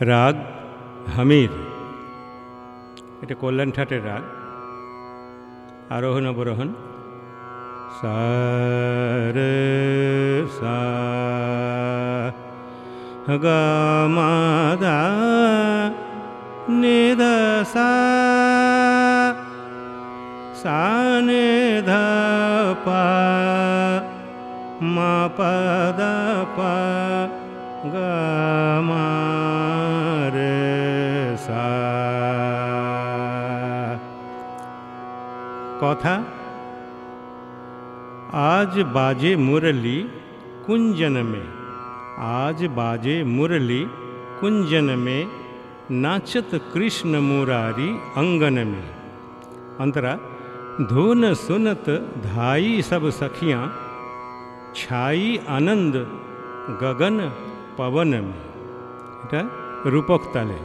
রাগ হামির এটা কল্যাণ ঠাটের রাগ। আরোহণ राग हमीर एते राग आरोह পা মা পদ পা साध কথা आज बाजे मुरली कुंजन में आज बाजे मुरली कुंजन में नाचत कृष्ण मुरारी अंगन में अंतरा धुन सुनत धाई सब सखियाँ छाई आनंद गगन पवन में এটা রূপক তালে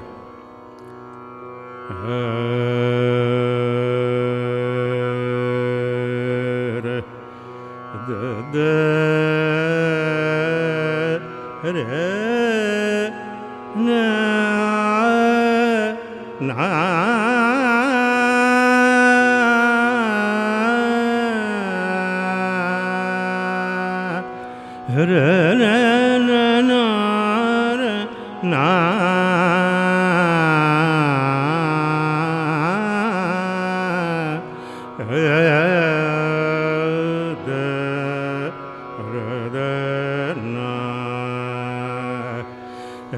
Yeah.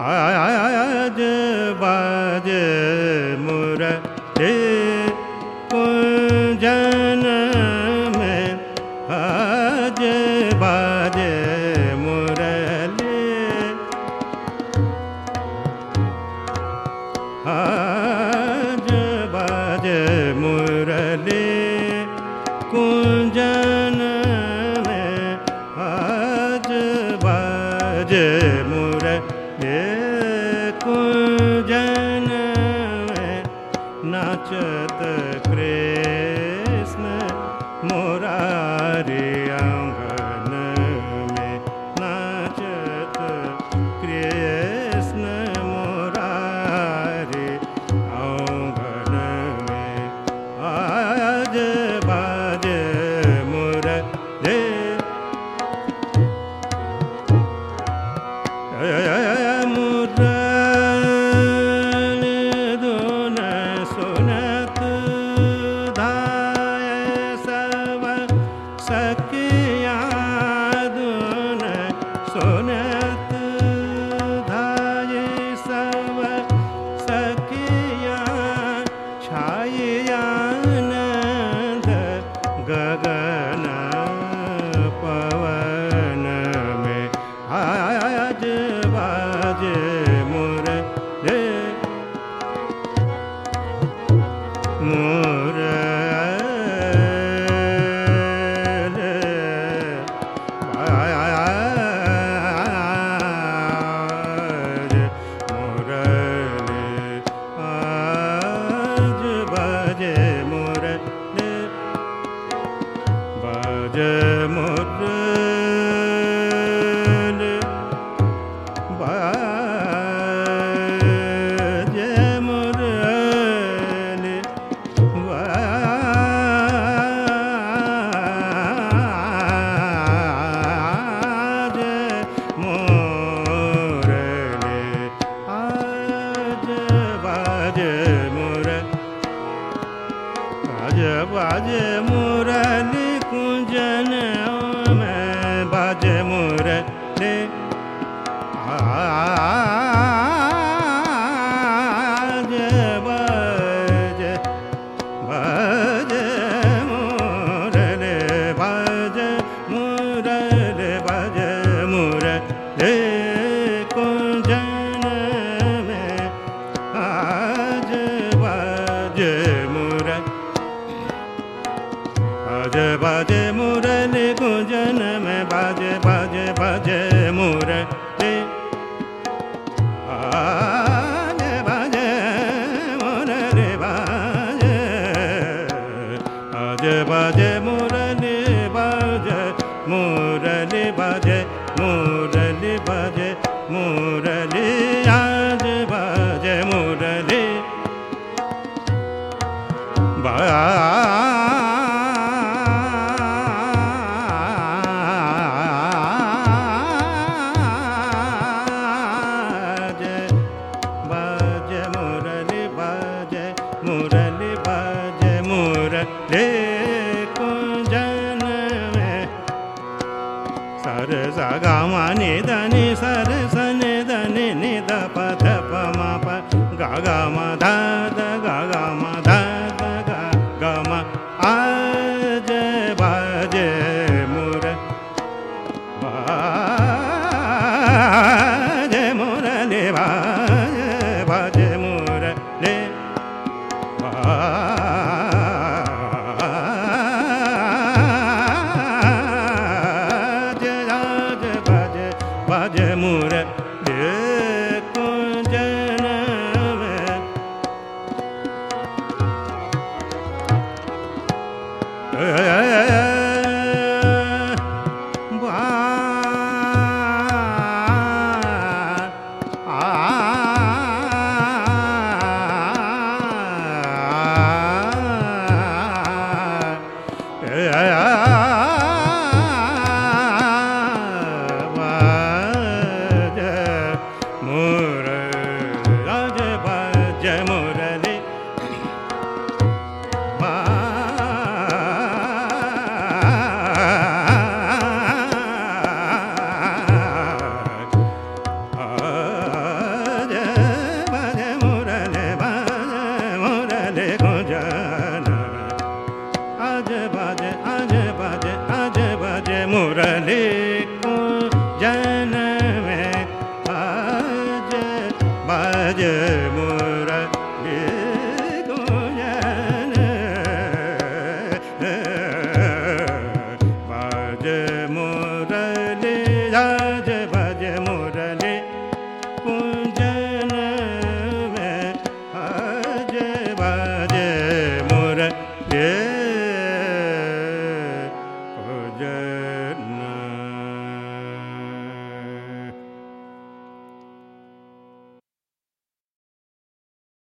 आज बाज मुर में आज बाजे मुरली आज बाजे मुरली कुंजन में आज बाजे मुरली कुंजन नाचत कृष्ण मुरारी अंगन में नाचत कृष्ण मुरारी अंगन में। आज बाज मुरली good. ਜੇ राजे बाजे मुरली गुंजन में बाजे 嘎嘎嘛哒。जमुर